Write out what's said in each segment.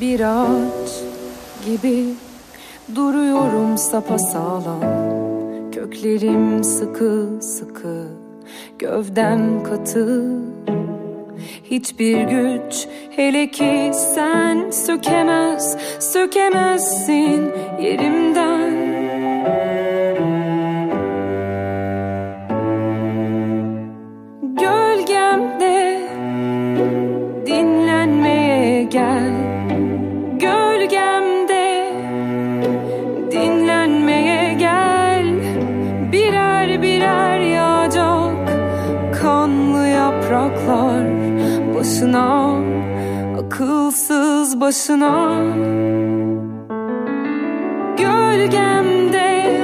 Bir ağaç gibi duruyorum sapasağlam. Köklerim sıkı sıkı gövdem katı. Hiçbir güç hele ki sen sökemez sökemezsin yerimden Başına akılsız başına. Gölgemde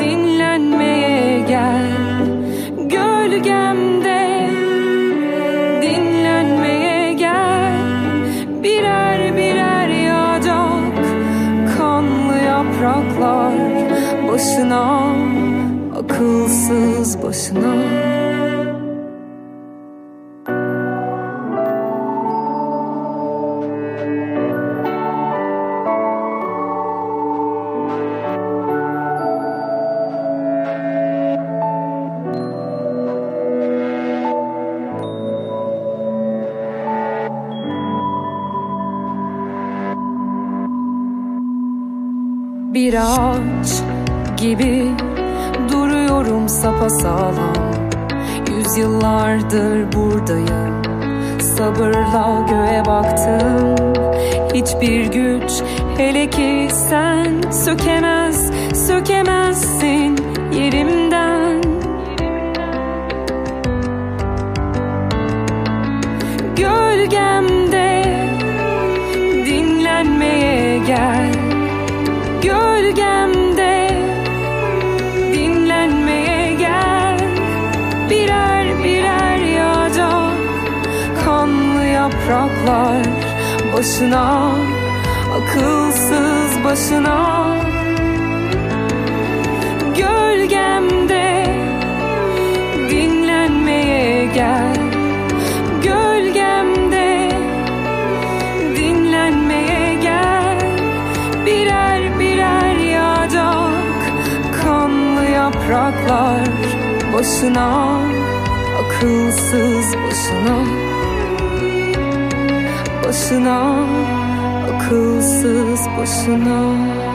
dinlenmeye gel. Gölgemde dinlenmeye gel. Birer birer yağacak kanlı yapraklar Başına akılsız başına Bir ağaç gibi duruyorum sapasağlam. Yüzyıllardır buradayım. Sabırla göğe baktım. Hiçbir güç hele ki sen Sökemez, sökemezsin yerimden yapraklar Başına akılsız başına. Gölgemde dinlenmeye gel. Gölgemde dinlenmeye gel. Birer birer yağacak kanlı yapraklar Başına akılsız başına Başına akılsız başına